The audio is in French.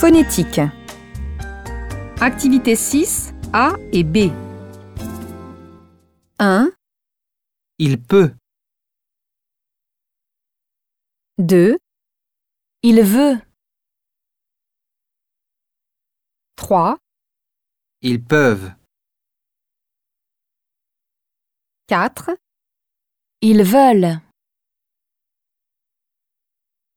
Phonétique. Activité 6, A et B. 1, Il peut. 2, Il veut. 3, Ils peuvent. 4, Ils veulent.